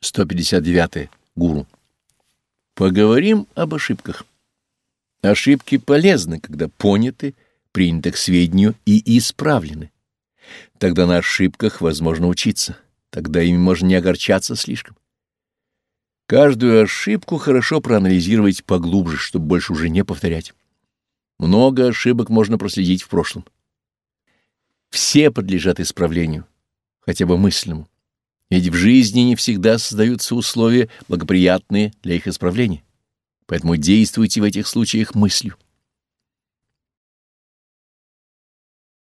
159. Гуру. Поговорим об ошибках. Ошибки полезны, когда поняты, приняты к сведению и исправлены. Тогда на ошибках возможно учиться, тогда ими можно не огорчаться слишком. Каждую ошибку хорошо проанализировать поглубже, чтобы больше уже не повторять. Много ошибок можно проследить в прошлом. Все подлежат исправлению, хотя бы мысленному. Ведь в жизни не всегда создаются условия, благоприятные для их исправления. Поэтому действуйте в этих случаях мыслью.